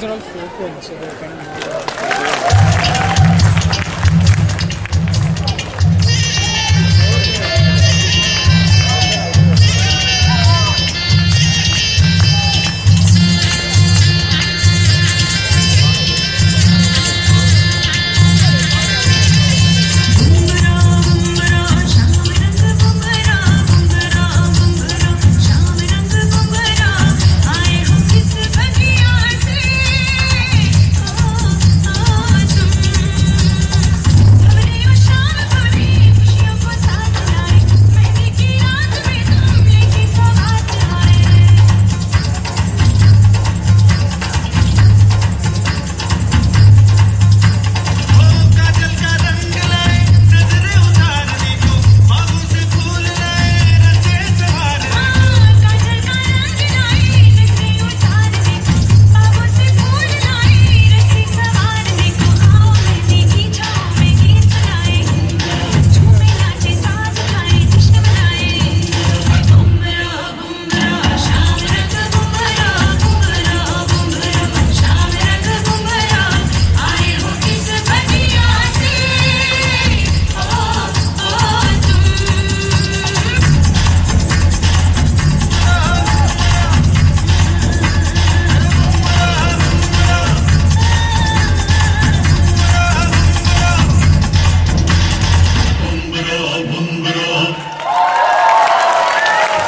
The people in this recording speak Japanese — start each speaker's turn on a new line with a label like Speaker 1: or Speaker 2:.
Speaker 1: Regional Folk Home, so they can.